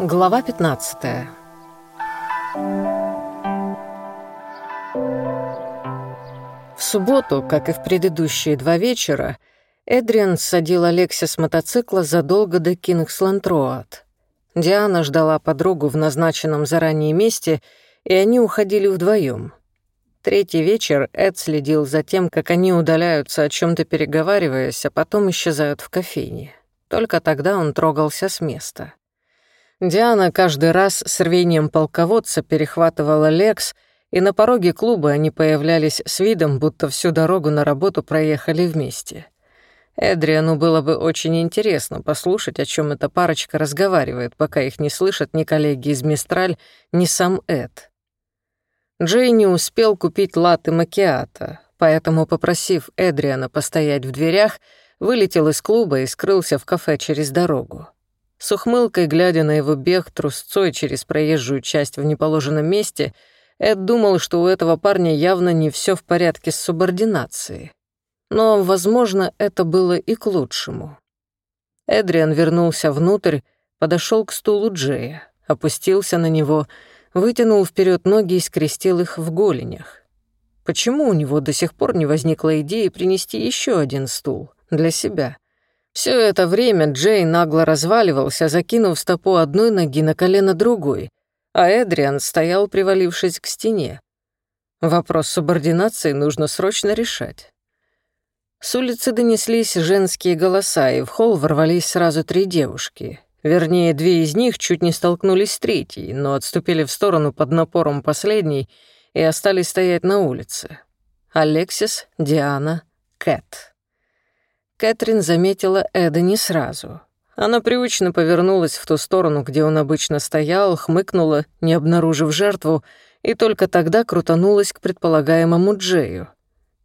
Глава 15 В субботу, как и в предыдущие два вечера, Эдриан садил Алекси с мотоцикла задолго до Кингсланд-Роад. Диана ждала подругу в назначенном заранее месте, и они уходили вдвоем. Третий вечер Эд следил за тем, как они удаляются, о чем то переговариваясь, а потом исчезают в кофейне. Только тогда он трогался с места. Диана каждый раз с рвением полководца перехватывала Лекс, и на пороге клуба они появлялись с видом, будто всю дорогу на работу проехали вместе. Эдриану было бы очень интересно послушать, о чем эта парочка разговаривает, пока их не слышат ни коллеги из Мистраль, ни сам Эд. Джей не успел купить латте макиато, поэтому, попросив Эдриана постоять в дверях, вылетел из клуба и скрылся в кафе через дорогу. С ухмылкой, глядя на его бег трусцой через проезжую часть в неположенном месте, Эд думал, что у этого парня явно не все в порядке с субординацией. Но, возможно, это было и к лучшему. Эдриан вернулся внутрь, подошел к стулу Джея, опустился на него — вытянул вперед ноги и скрестил их в голенях. Почему у него до сих пор не возникла идея принести еще один стул для себя? Все это время Джей нагло разваливался, закинув стопу одной ноги на колено другой, а Эдриан стоял, привалившись к стене. Вопрос субординации нужно срочно решать. С улицы донеслись женские голоса, и в холл ворвались сразу три девушки. Вернее, две из них чуть не столкнулись с третьей, но отступили в сторону под напором последней и остались стоять на улице. Алексис, Диана, Кэт. Кэтрин заметила Эда не сразу. Она привычно повернулась в ту сторону, где он обычно стоял, хмыкнула, не обнаружив жертву, и только тогда крутанулась к предполагаемому Джею.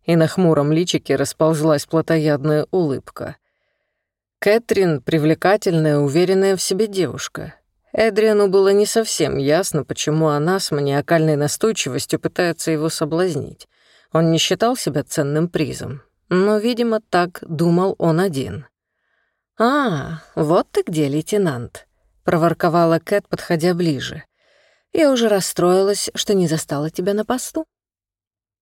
И на хмуром личике расползлась плотоядная улыбка. Кэтрин — привлекательная, уверенная в себе девушка. Эдриану было не совсем ясно, почему она с маниакальной настойчивостью пытается его соблазнить. Он не считал себя ценным призом, но, видимо, так думал он один. «А, вот ты где, лейтенант», — проворковала Кэт, подходя ближе. «Я уже расстроилась, что не застала тебя на посту».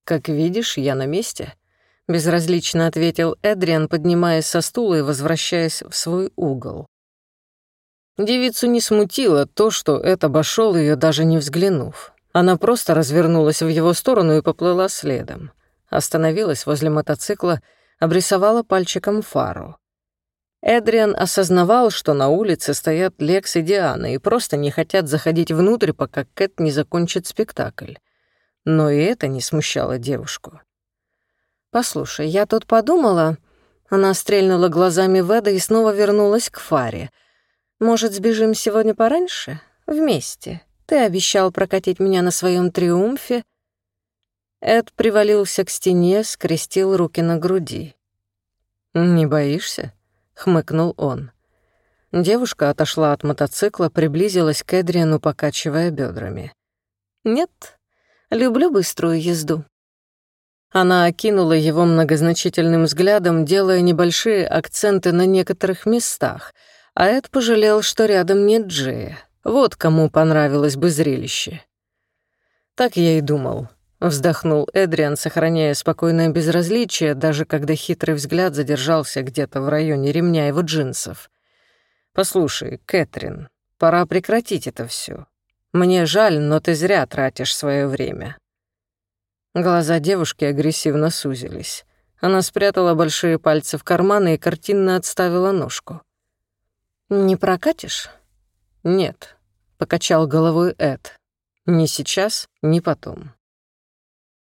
«Как видишь, я на месте», — безразлично ответил Эдриан, поднимаясь со стула и возвращаясь в свой угол. Девицу не смутило то, что Эд обошел ее, даже не взглянув. Она просто развернулась в его сторону и поплыла следом. Остановилась возле мотоцикла, обрисовала пальчиком фару. Эдриан осознавал, что на улице стоят Лекс и Диана и просто не хотят заходить внутрь, пока Кэт не закончит спектакль. Но и это не смущало девушку. «Послушай, я тут подумала...» Она стрельнула глазами в Эда и снова вернулась к Фаре. «Может, сбежим сегодня пораньше? Вместе. Ты обещал прокатить меня на своем триумфе». Эд привалился к стене, скрестил руки на груди. «Не боишься?» — хмыкнул он. Девушка отошла от мотоцикла, приблизилась к Эдриану, покачивая бедрами. «Нет, люблю быструю езду. Она окинула его многозначительным взглядом, делая небольшие акценты на некоторых местах, а Эд пожалел, что рядом нет Джея. Вот кому понравилось бы зрелище. Так я и думал. Вздохнул Эдриан, сохраняя спокойное безразличие, даже когда хитрый взгляд задержался где-то в районе ремня его джинсов. «Послушай, Кэтрин, пора прекратить это все. Мне жаль, но ты зря тратишь свое время. Глаза девушки агрессивно сузились. Она спрятала большие пальцы в карманы и картинно отставила ножку. «Не прокатишь?» «Нет», — покачал головой Эд. «Ни сейчас, ни потом».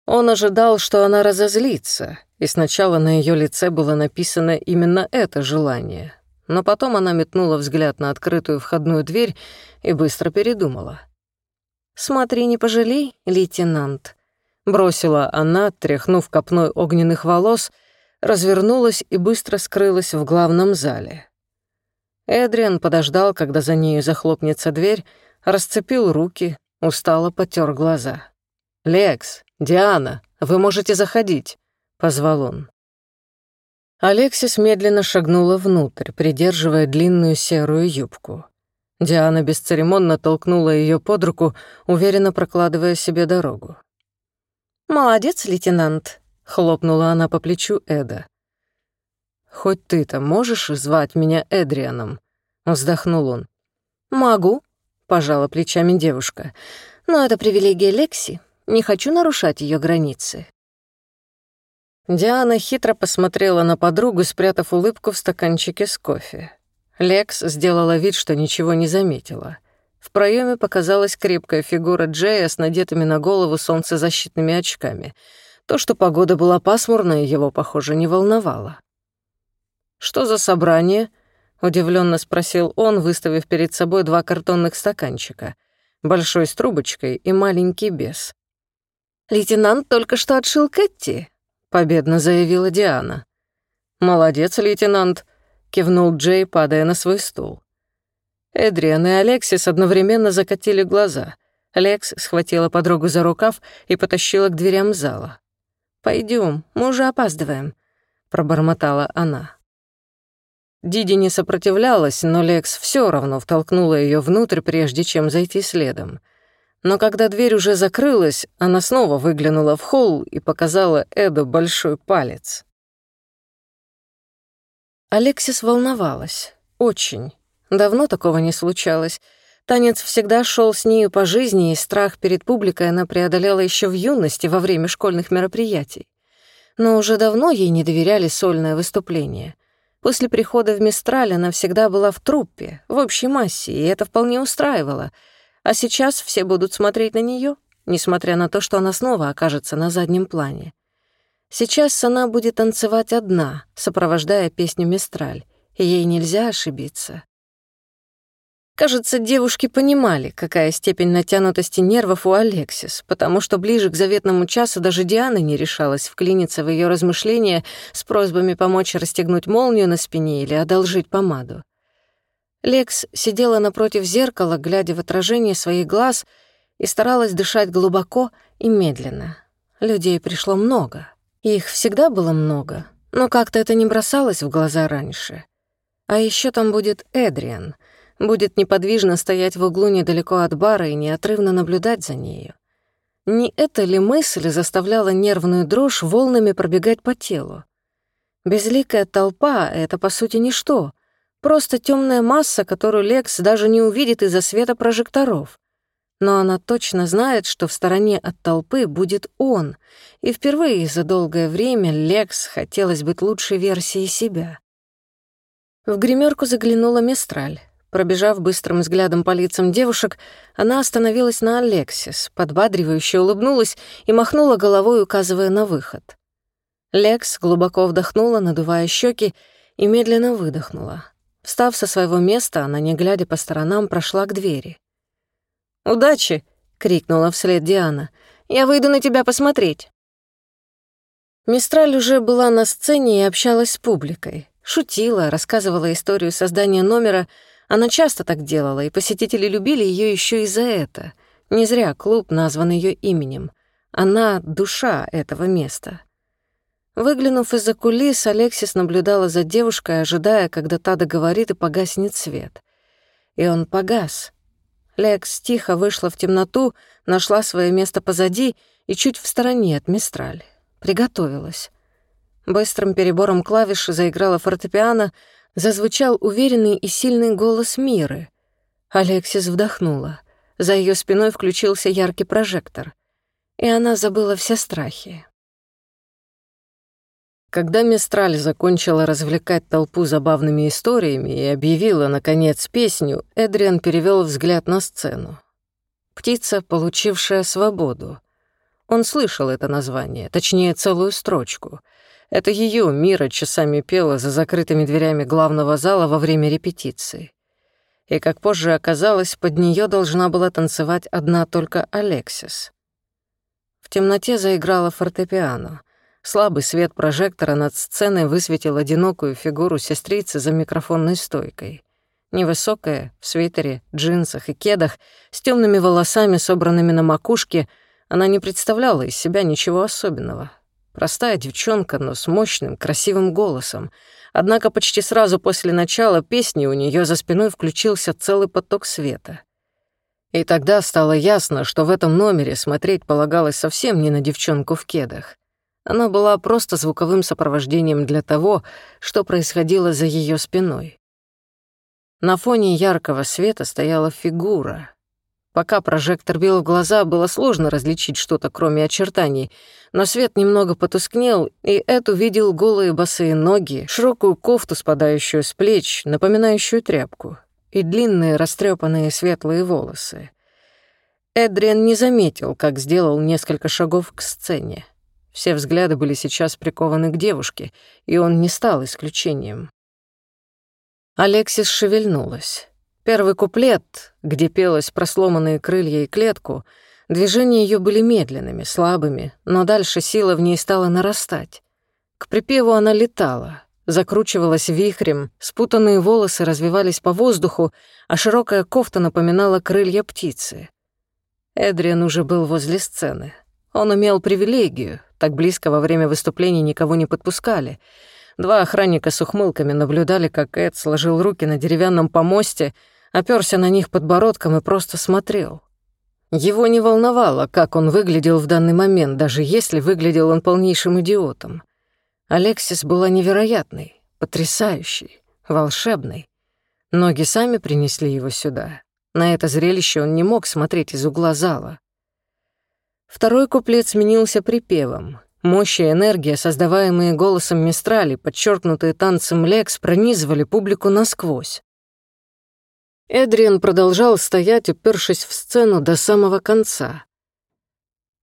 Он ожидал, что она разозлится, и сначала на ее лице было написано именно это желание. Но потом она метнула взгляд на открытую входную дверь и быстро передумала. «Смотри, не пожалей, лейтенант», Бросила она, тряхнув копной огненных волос, развернулась и быстро скрылась в главном зале. Эдриан подождал, когда за нею захлопнется дверь, расцепил руки, устало потер глаза. «Лекс, Диана, вы можете заходить», — позвал он. Алексис медленно шагнула внутрь, придерживая длинную серую юбку. Диана бесцеремонно толкнула ее под руку, уверенно прокладывая себе дорогу. «Молодец, лейтенант», — хлопнула она по плечу Эда. «Хоть ты-то можешь звать меня Эдрианом?» — вздохнул он. «Могу», — пожала плечами девушка. «Но это привилегия Лекси. Не хочу нарушать ее границы». Диана хитро посмотрела на подругу, спрятав улыбку в стаканчике с кофе. Лекс сделала вид, что ничего не заметила. В проеме показалась крепкая фигура Джея с надетыми на голову солнцезащитными очками. То, что погода была пасмурная, его, похоже, не волновало. «Что за собрание?» — удивленно спросил он, выставив перед собой два картонных стаканчика. Большой с трубочкой и маленький без. «Лейтенант только что отшил Кэтти», победно заявила Диана. «Молодец, лейтенант», — кивнул Джей, падая на свой стул. Эдриан и Алексис одновременно закатили глаза. Лекс схватила подругу за рукав и потащила к дверям зала. Пойдем, мы уже опаздываем», — пробормотала она. Диди не сопротивлялась, но Лекс все равно втолкнула ее внутрь, прежде чем зайти следом — но когда дверь уже закрылась, она снова выглянула в холл и показала Эду большой палец. Алексис волновалась. Очень. Давно такого не случалось. Танец всегда шел с нею по жизни, и страх перед публикой она преодолела еще в юности во время школьных мероприятий. Но уже давно ей не доверяли сольное выступление. После прихода в Мистраль она всегда была в труппе, в общей массе, и это вполне устраивало — а сейчас все будут смотреть на нее, несмотря на то, что она снова окажется на заднем плане. Сейчас она будет танцевать одна, сопровождая песню «Мистраль», и ей нельзя ошибиться. Кажется, девушки понимали, какая степень натянутости нервов у Алексис, потому что ближе к заветному часу даже Диана не решалась вклиниться в ее размышления с просьбами помочь расстегнуть молнию на спине или одолжить помаду. Лекс сидела напротив зеркала, глядя в отражение своих глаз, и старалась дышать глубоко и медленно. Людей пришло много. Их всегда было много, но как-то это не бросалось в глаза раньше. А еще там будет Эдриан. Будет неподвижно стоять в углу недалеко от бара и неотрывно наблюдать за нею. Не эта ли мысль заставляла нервную дрожь волнами пробегать по телу? Безликая толпа — это, по сути, ничто — Просто темная масса, которую Лекс даже не увидит из-за света прожекторов. Но она точно знает, что в стороне от толпы будет он, и впервые за долгое время Лекс хотелось быть лучшей версией себя. В гримерку заглянула Мистраль. Пробежав быстрым взглядом по лицам девушек, она остановилась на Алексис, подбадривающе улыбнулась и махнула головой, указывая на выход. Лекс глубоко вдохнула, надувая щеки, и медленно выдохнула. Встав со своего места, она, не глядя по сторонам, прошла к двери. «Удачи!» — крикнула вслед Диана. «Я выйду на тебя посмотреть». Мистраль уже была на сцене и общалась с публикой. Шутила, рассказывала историю создания номера. Она часто так делала, и посетители любили ее еще и за это. Не зря клуб назван ее именем. Она — душа этого места. Выглянув из-за кулис, Алексис наблюдала за девушкой, ожидая, когда та договорит и погаснет свет. И он погас. Лекс тихо вышла в темноту, нашла свое место позади и чуть в стороне от Мистраль. Приготовилась. Быстрым перебором клавиш заиграла фортепиано, зазвучал уверенный и сильный голос Миры. Алексис вдохнула. За ее спиной включился яркий прожектор. И она забыла все страхи. Когда Мистраль закончила развлекать толпу забавными историями и объявила, наконец, песню, Эдриан перевел взгляд на сцену. «Птица, получившая свободу». Он слышал это название, точнее, целую строчку. Это ее Мира часами пела за закрытыми дверями главного зала во время репетиции. И, как позже оказалось, под нее должна была танцевать одна только Алексис. В темноте заиграла фортепиано — Слабый свет прожектора над сценой высветил одинокую фигуру сестрицы за микрофонной стойкой. Невысокая, в свитере, джинсах и кедах, с темными волосами, собранными на макушке, она не представляла из себя ничего особенного. Простая девчонка, но с мощным, красивым голосом. Однако почти сразу после начала песни у нее за спиной включился целый поток света. И тогда стало ясно, что в этом номере смотреть полагалось совсем не на девчонку в кедах. Она была просто звуковым сопровождением для того, что происходило за ее спиной. На фоне яркого света стояла фигура, Пока прожектор бил в глаза, было сложно различить что-то, кроме очертаний, но свет немного потускнел, и Эд увидел голые босые ноги, широкую кофту, спадающую с плеч, напоминающую тряпку, и длинные растрепанные светлые волосы. Эдриан не заметил, как сделал несколько шагов к сцене. Все взгляды были сейчас прикованы к девушке, и он не стал исключением. Алексис шевельнулась. Первый куплет, где пелось про сломанные крылья и клетку, движения ее были медленными, слабыми, но дальше сила в ней стала нарастать. К припеву она летала, закручивалась вихрем, спутанные волосы развивались по воздуху, а широкая кофта напоминала крылья птицы. Эдриан уже был возле сцены. Он имел привилегию, так близко во время выступления никого не подпускали — Два охранника с ухмылками наблюдали, как Эд сложил руки на деревянном помосте оперся на них подбородком и просто смотрел. Его не волновало, как он выглядел в данный момент, даже если выглядел он полнейшим идиотом. Алексис была невероятной, потрясающей, волшебной. Ноги сами принесли его сюда. На это зрелище он не мог смотреть из угла зала. Второй куплет сменился припевом. Мощь и энергия, создаваемые голосом Мистрали, подчеркнутые танцем Лекс, пронизывали публику насквозь. Эдриан продолжал стоять, упершись в сцену до самого конца.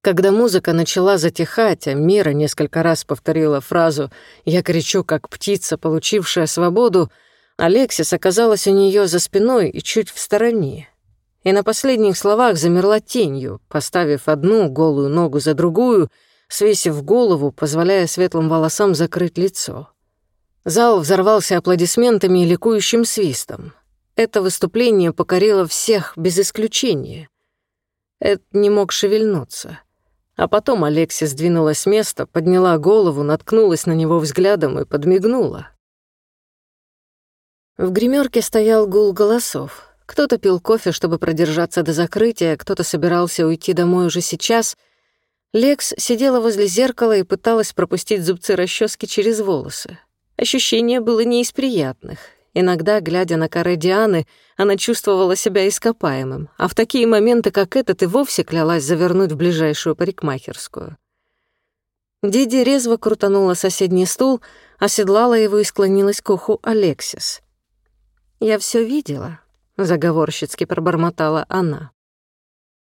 Когда музыка начала затихать, а Мира несколько раз повторила фразу «Я кричу, как птица, получившая свободу», Алексис оказалась у нее за спиной и чуть в стороне. И на последних словах замерла тенью, поставив одну голую ногу за другую, свесив голову, позволяя светлым волосам закрыть лицо. Зал взорвался аплодисментами и ликующим свистом. Это выступление покорило всех без исключения. Эд не мог шевельнуться. А потом Алексия сдвинулась с места, подняла голову, наткнулась на него взглядом и подмигнула. В гримерке стоял гул голосов. Кто-то пил кофе, чтобы продержаться до закрытия, кто-то собирался уйти домой уже сейчас. Лекс сидела возле зеркала и пыталась пропустить зубцы расчески через волосы. Ощущение было не из приятных, Иногда, глядя на коры Дианы, она чувствовала себя ископаемым, а в такие моменты, как этот, и вовсе клялась завернуть в ближайшую парикмахерскую. Диди резво крутанула соседний стул, оседлала его и склонилась к уху Алексис. «Я все видела», — заговорщицки пробормотала она.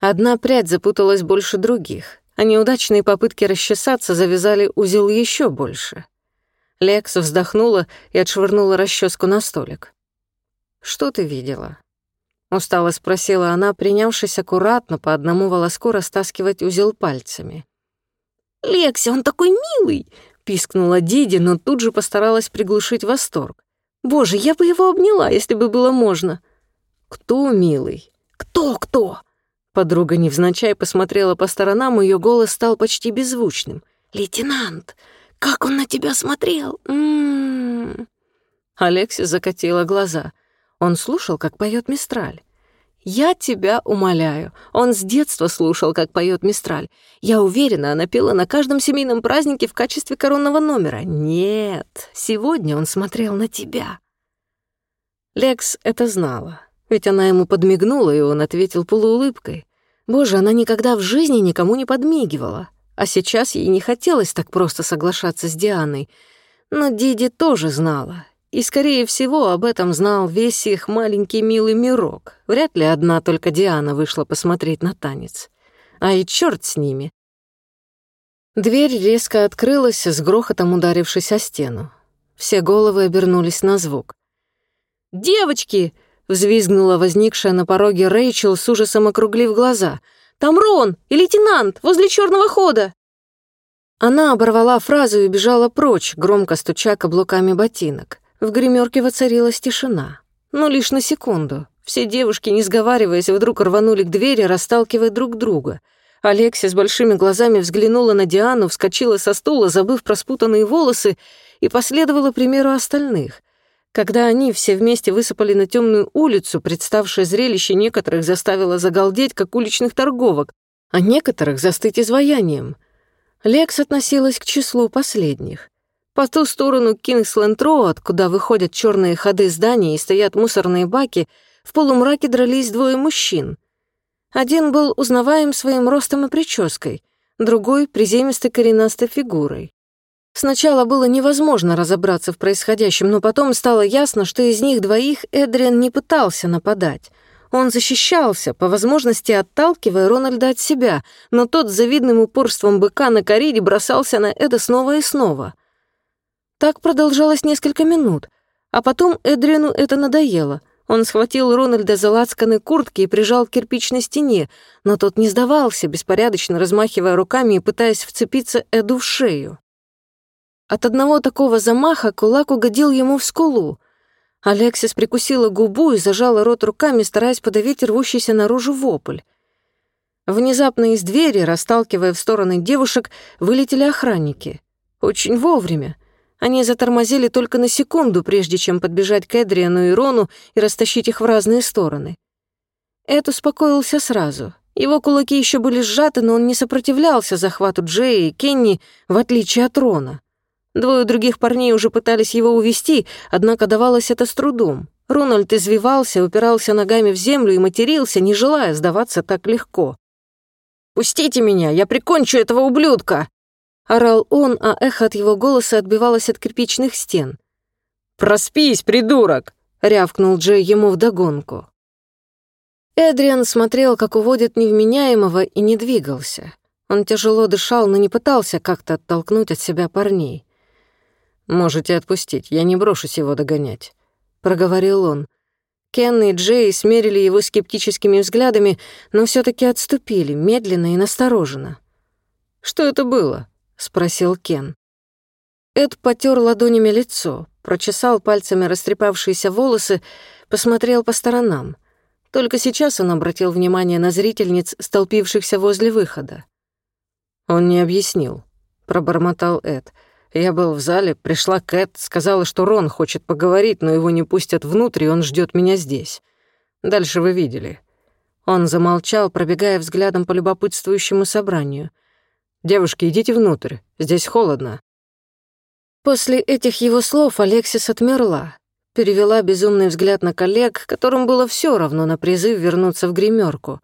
Одна прядь запуталась больше других, а неудачные попытки расчесаться завязали узел еще больше — Лекс вздохнула и отшвырнула расческу на столик. «Что ты видела?» Устало спросила она, принявшись аккуратно по одному волоску растаскивать узел пальцами. «Лекси, он такой милый!» — пискнула Диди, но тут же постаралась приглушить восторг. «Боже, я бы его обняла, если бы было можно!» «Кто милый?» «Кто-кто?» Подруга невзначай посмотрела по сторонам, её голос стал почти беззвучным. «Лейтенант! Как он на тебя смотрел! М-м-м. Алексис закатила глаза. Он слушал, как поет Мистраль. «Я тебя умоляю. Он с детства слушал, как поет Мистраль. Я уверена, она пела на каждом семейном празднике в качестве коронного номера. Нет, сегодня он смотрел на тебя». Лекс это знала, ведь она ему подмигнула, и он ответил полуулыбкой. Боже, она никогда в жизни никому не подмигивала. А сейчас ей не хотелось так просто соглашаться с Дианой. Но Диди тоже знала. И, скорее всего, об этом знал весь их маленький милый мирок. Вряд ли одна только Диана вышла посмотреть на танец. А и черт с ними. Дверь резко открылась, с грохотом ударившись о стену. Все головы обернулись на звук. «Девочки!» — взвизгнула возникшая на пороге Рэйчел с ужасом округлив глаза — там Рон и лейтенант возле черного хода!» Она оборвала фразу и бежала прочь, громко стуча каблуками ботинок. В гримерке воцарилась тишина. Но лишь на секунду. Все девушки, не сговариваясь, вдруг рванули к двери, расталкивая друг друга. Алексия с большими глазами взглянула на Диану, вскочила со стула, забыв про спутанные волосы, и последовала примеру остальных. Когда они все вместе высыпали на темную улицу, представшее зрелище некоторых заставило загалдеть, как уличных торговок, а некоторых застыть изваянием. Лекс относилась к числу последних. По ту сторону Кингсленд-Роуд, куда выходят черные ходы здания и стоят мусорные баки, в полумраке дрались двое мужчин. Один был узнаваем своим ростом и прической, другой — приземистой коренастой фигурой. Сначала было невозможно разобраться в происходящем, но потом стало ясно, что из них двоих Эдриан не пытался нападать. Он защищался, по возможности отталкивая Рональда от себя, но тот с завидным упорством быка на кориде бросался на это снова и снова. Так продолжалось несколько минут, а потом Эдриану это надоело. Он схватил Рональда за лацканы куртки и прижал к кирпичной стене, но тот не сдавался, беспорядочно размахивая руками и пытаясь вцепиться Эду в шею. От одного такого замаха кулак угодил ему в скулу. Алексис прикусила губу и зажала рот руками, стараясь подавить рвущийся наружу вопль. Внезапно из двери, расталкивая в стороны девушек, вылетели охранники. Очень вовремя. Они затормозили только на секунду, прежде чем подбежать к Эдриану и Рону и растащить их в разные стороны. Эд успокоился сразу. Его кулаки еще были сжаты, но он не сопротивлялся захвату Джея и Кенни, в отличие от Рона. Двое других парней уже пытались его увести, однако давалось это с трудом. Рональд извивался, упирался ногами в землю и матерился, не желая сдаваться так легко. «Пустите меня, я прикончу этого ублюдка!» Орал он, а эхо от его голоса отбивалось от кирпичных стен. «Проспись, придурок!» — рявкнул Джей ему вдогонку. Эдриан смотрел, как уводит невменяемого, и не двигался. Он тяжело дышал, но не пытался как-то оттолкнуть от себя парней. «Можете отпустить, я не брошусь его догонять», — проговорил он. Кен и Джей смерили его скептическими взглядами, но все таки отступили, медленно и настороженно. «Что это было?» — спросил Кен. Эд потер ладонями лицо, прочесал пальцами растрепавшиеся волосы, посмотрел по сторонам. Только сейчас он обратил внимание на зрительниц, столпившихся возле выхода. «Он не объяснил», — пробормотал Эд. Я был в зале, пришла Кэт, сказала, что Рон хочет поговорить, но его не пустят внутрь, и он ждет меня здесь. Дальше вы видели. Он замолчал, пробегая взглядом по любопытствующему собранию. «Девушки, идите внутрь, здесь холодно». После этих его слов Алексис отмерла, перевела безумный взгляд на коллег, которым было все равно на призыв вернуться в гримерку.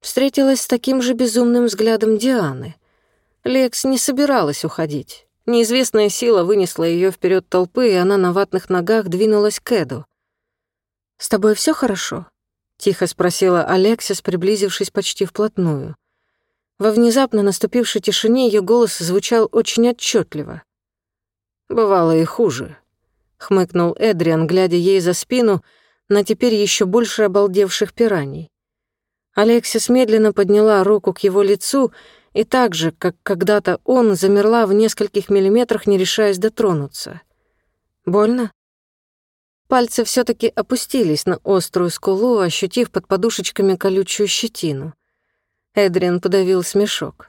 Встретилась с таким же безумным взглядом Дианы. Лекс не собиралась уходить. Неизвестная сила вынесла ее вперед толпы, и она на ватных ногах двинулась к Эду. «С тобой все хорошо?» — тихо спросила Алексис, приблизившись почти вплотную. Во внезапно наступившей тишине ее голос звучал очень отчетливо. «Бывало и хуже», — хмыкнул Эдриан, глядя ей за спину на теперь еще больше обалдевших пираний. Алексис медленно подняла руку к его лицу и так же, как когда-то он, замерла в нескольких миллиметрах, не решаясь дотронуться. Больно? Пальцы все таки опустились на острую скулу, ощутив под подушечками колючую щетину. Эдриан подавил смешок.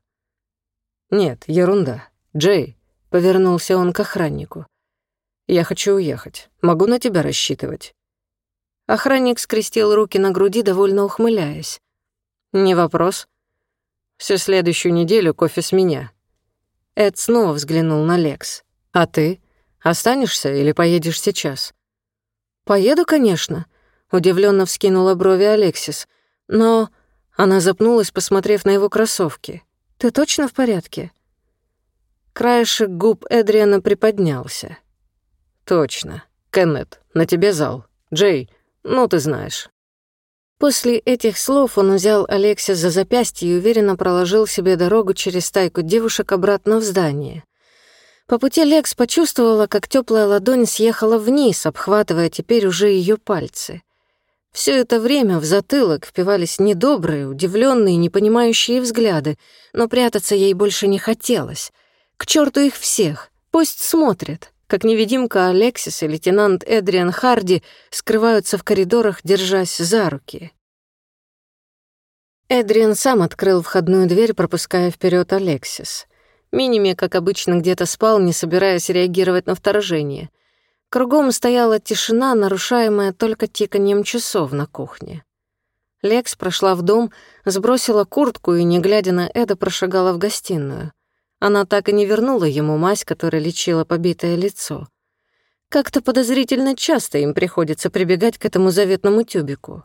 «Нет, ерунда. Джей», — повернулся он к охраннику. «Я хочу уехать. Могу на тебя рассчитывать». Охранник скрестил руки на груди, довольно ухмыляясь. «Не вопрос. Всю следующую неделю кофе с меня». Эд снова взглянул на Лекс. «А ты? Останешься или поедешь сейчас?» «Поеду, конечно», — удивленно вскинула брови Алексис. «Но...» — она запнулась, посмотрев на его кроссовки. «Ты точно в порядке?» Краешек губ Эдриана приподнялся. «Точно. Кеннет, на тебе зал. Джей, ну ты знаешь». После этих слов он взял Алексия за запястье и уверенно проложил себе дорогу через стайку девушек обратно в здание. По пути Лекс почувствовала, как теплая ладонь съехала вниз, обхватывая теперь уже ее пальцы. Все это время в затылок впивались недобрые, удивленные, непонимающие взгляды, но прятаться ей больше не хотелось. К черту их всех, пусть смотрят как невидимка Алексис и лейтенант Эдриан Харди скрываются в коридорах, держась за руки. Эдриан сам открыл входную дверь, пропуская вперед Алексис. Миними, как обычно, где-то спал, не собираясь реагировать на вторжение. Кругом стояла тишина, нарушаемая только тиканьем часов на кухне. Лекс прошла в дом, сбросила куртку и, не глядя на Эда, прошагала в гостиную. Она так и не вернула ему мазь, которая лечила побитое лицо. Как-то подозрительно часто им приходится прибегать к этому заветному тюбику.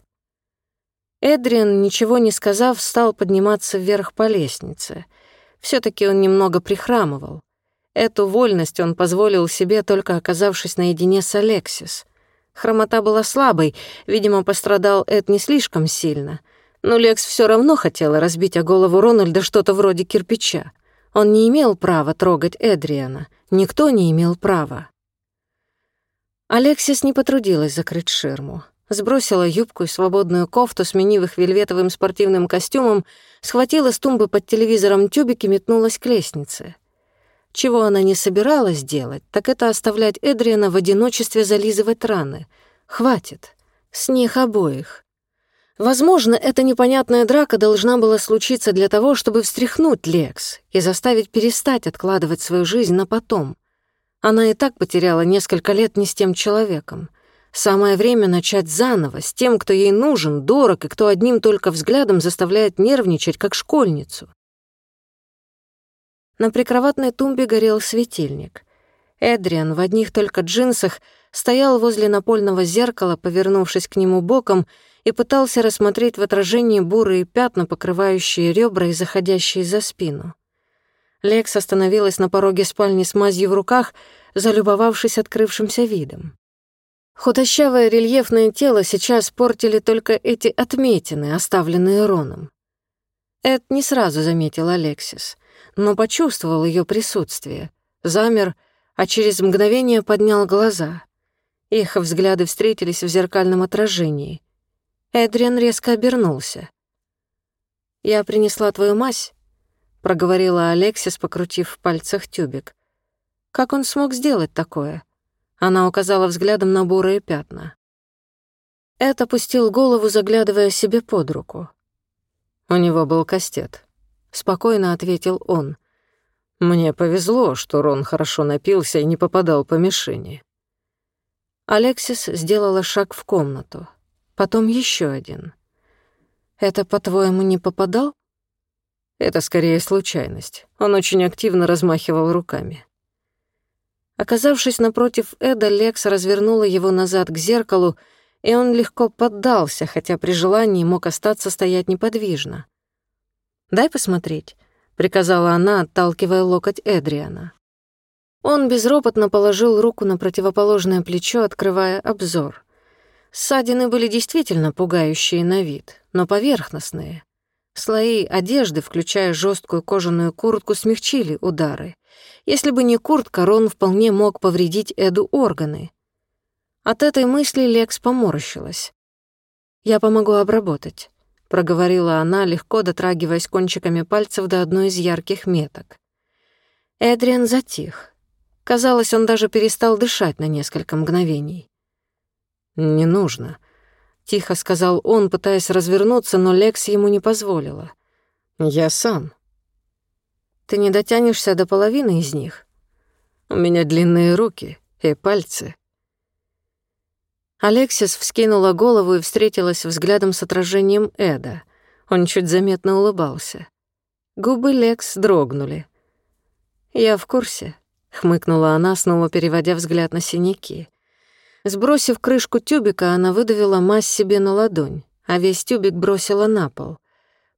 Эдриан, ничего не сказав, стал подниматься вверх по лестнице. все таки он немного прихрамывал. Эту вольность он позволил себе, только оказавшись наедине с Алексис. Хромота была слабой, видимо, пострадал Эд не слишком сильно. Но Лекс все равно хотела разбить о голову Рональда что-то вроде кирпича. Он не имел права трогать Эдриана. Никто не имел права. Алексис не потрудилась закрыть ширму сбросила юбку и свободную кофту, сменив их вельветовым спортивным костюмом, схватила с тумбы под телевизором тюбик и метнулась к лестнице. Чего она не собиралась делать, так это оставлять Эдриана в одиночестве зализывать раны. Хватит. С них обоих. Возможно, эта непонятная драка должна была случиться для того, чтобы встряхнуть Лекс и заставить перестать откладывать свою жизнь на потом. Она и так потеряла несколько лет не с тем человеком — Самое время начать заново, с тем, кто ей нужен, дорог и кто одним только взглядом заставляет нервничать, как школьницу. На прикроватной тумбе горел светильник. Эдриан в одних только джинсах стоял возле напольного зеркала, повернувшись к нему боком, и пытался рассмотреть в отражении бурые пятна, покрывающие ребра и заходящие за спину. Лекс остановилась на пороге спальни с мазью в руках, залюбовавшись открывшимся видом. Худощавое рельефное тело сейчас портили только эти отметины, оставленные Роном. Эд не сразу заметил Алексис, но почувствовал ее присутствие, замер, а через мгновение поднял глаза. Их взгляды встретились в зеркальном отражении. Эдриан резко обернулся. «Я принесла твою мазь», — проговорила Алексис, покрутив в пальцах тюбик. «Как он смог сделать такое?» Она указала взглядом на бурые пятна. Эд опустил голову, заглядывая себе под руку. У него был кастет. Спокойно ответил он. «Мне повезло, что Рон хорошо напился и не попадал по мишени». Алексис сделала шаг в комнату. Потом еще один. «Это, по-твоему, не попадал?» «Это скорее случайность. Он очень активно размахивал руками. Оказавшись напротив Эда, Лекс развернула его назад к зеркалу, и он легко поддался, хотя при желании мог остаться стоять неподвижно. «Дай посмотреть», — приказала она, отталкивая локоть Эдриана. Он безропотно положил руку на противоположное плечо, открывая обзор. Ссадины были действительно пугающие на вид, но поверхностные. Слои одежды, включая жесткую кожаную куртку, смягчили удары. Если бы не куртка, Рон вполне мог повредить Эду органы. От этой мысли Лекс поморщилась. «Я помогу обработать», — проговорила она, легко дотрагиваясь кончиками пальцев до одной из ярких меток. Эдриан затих. Казалось, он даже перестал дышать на несколько мгновений. «Не нужно», — тихо сказал он, пытаясь развернуться, но Лекс ему не позволила. «Я сам». Ты не дотянешься до половины из них. У меня длинные руки и пальцы. Алексис вскинула голову и встретилась взглядом с отражением Эда. Он чуть заметно улыбался. Губы Лекс дрогнули. «Я в курсе», — хмыкнула она, снова переводя взгляд на синяки. Сбросив крышку тюбика, она выдавила мазь себе на ладонь, а весь тюбик бросила на пол.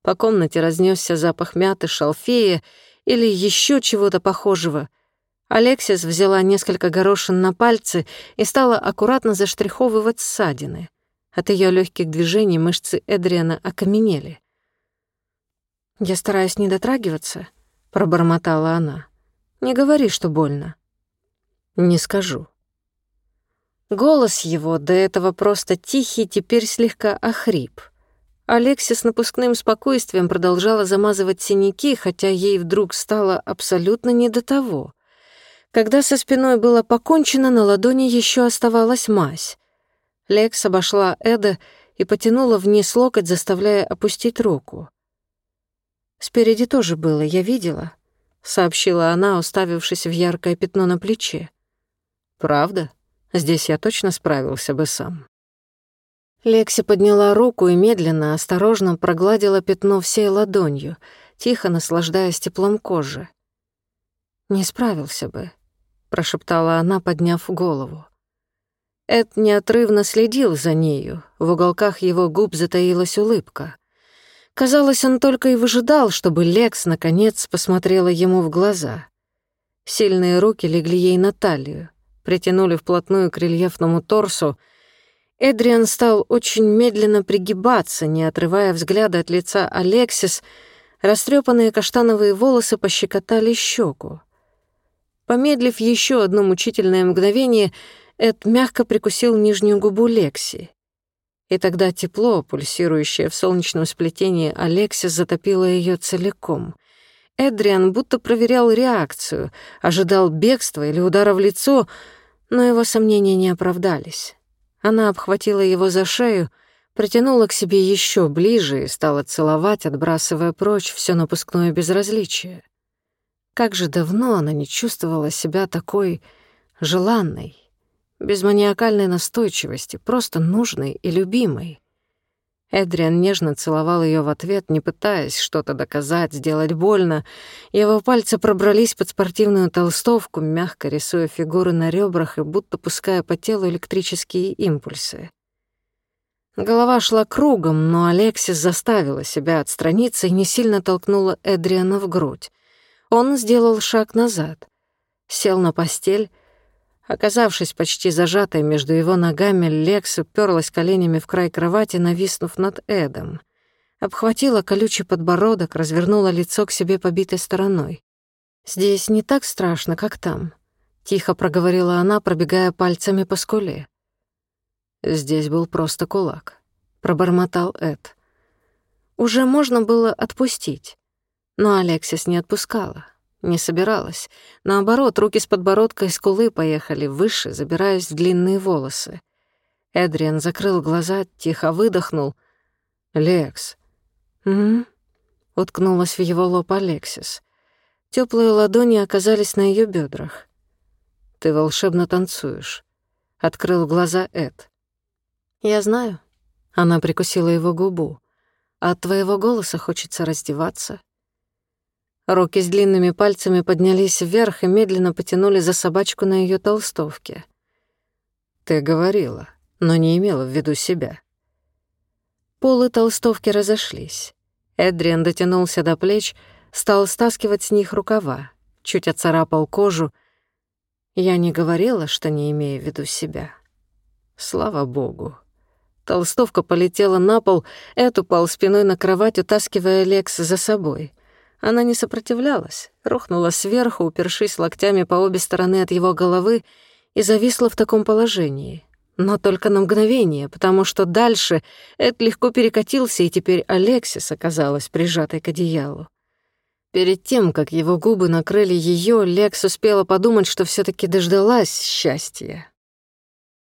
По комнате разнесся запах мяты, шалфея или еще чего-то похожего. Алексис взяла несколько горошин на пальцы и стала аккуратно заштриховывать ссадины. От ее легких движений мышцы Эдриана окаменели. «Я стараюсь не дотрагиваться», — пробормотала она. «Не говори, что больно». «Не скажу». Голос его, до этого просто тихий, теперь слегка охрип — Алексия с напускным спокойствием продолжала замазывать синяки, хотя ей вдруг стало абсолютно не до того. Когда со спиной было покончено, на ладони еще оставалась мазь. Лекс обошла Эда и потянула вниз локоть, заставляя опустить руку. «Спереди тоже было, я видела», — сообщила она, уставившись в яркое пятно на плече. «Правда? Здесь я точно справился бы сам». Лекси подняла руку и медленно, осторожно прогладила пятно всей ладонью, тихо наслаждаясь теплом кожи. «Не справился бы», — прошептала она, подняв голову. Эд неотрывно следил за нею, в уголках его губ затаилась улыбка. Казалось, он только и выжидал, чтобы Лекс, наконец, посмотрела ему в глаза. Сильные руки легли ей на талию, притянули вплотную к рельефному торсу. Эдриан стал очень медленно пригибаться, не отрывая взгляда от лица Алексис, растрепанные каштановые волосы пощекотали щеку. Помедлив еще одно мучительное мгновение, Эд мягко прикусил нижнюю губу Лекси. И тогда тепло, пульсирующее в солнечном сплетении Алексис, затопило ее целиком. Эдриан будто проверял реакцию, ожидал бегства или удара в лицо, но его сомнения не оправдались. Она обхватила его за шею, притянула к себе еще ближе и стала целовать, отбрасывая прочь все напускное безразличие. Как же давно она не чувствовала себя такой желанной без маниакальной настойчивости, просто нужной и любимой. Эдриан нежно целовал ее в ответ, не пытаясь что-то доказать, сделать больно. Его пальцы пробрались под спортивную толстовку, мягко рисуя фигуры на ребрах и будто пуская по телу электрические импульсы. Голова шла кругом, но Алексис заставила себя отстраниться и не сильно толкнула Эдриана в грудь. Он сделал шаг назад, сел на постель Оказавшись почти зажатой между его ногами, Лекс уперлась коленями в край кровати, нависнув над Эдом. Обхватила колючий подбородок, развернула лицо к себе побитой стороной. «Здесь не так страшно, как там», — тихо проговорила она, пробегая пальцами по скуле. «Здесь был просто кулак», — пробормотал Эд. Уже можно было отпустить, но Алексис не отпускала. Не собиралась. Наоборот, руки с подбородка и скулы поехали выше, забираясь в длинные волосы. Эдриан закрыл глаза, тихо выдохнул. «Лекс». «Угу», — уткнулась в его лоб Алексис. Теплые ладони оказались на ее бедрах. «Ты волшебно танцуешь», — открыл глаза Эд. «Я знаю». Она прикусила его губу. «От твоего голоса хочется раздеваться, Руки с длинными пальцами поднялись вверх и медленно потянули за собачку на ее толстовке. «Ты говорила, но не имела в виду себя». Полы толстовки разошлись. Эдриан дотянулся до плеч, стал стаскивать с них рукава, чуть отцарапал кожу. Я не говорила, что не имею в виду себя. Слава богу. Толстовка полетела на пол, Эд упал спиной на кровать, утаскивая Лекс за собой — она не сопротивлялась, рухнула сверху, упершись локтями по обе стороны от его головы, и зависла в таком положении. Но только на мгновение, потому что дальше Эд легко перекатился, и теперь Алексис оказалась прижатой к одеялу. Перед тем, как его губы накрыли ее, Лекс успела подумать, что все таки дождалась счастья.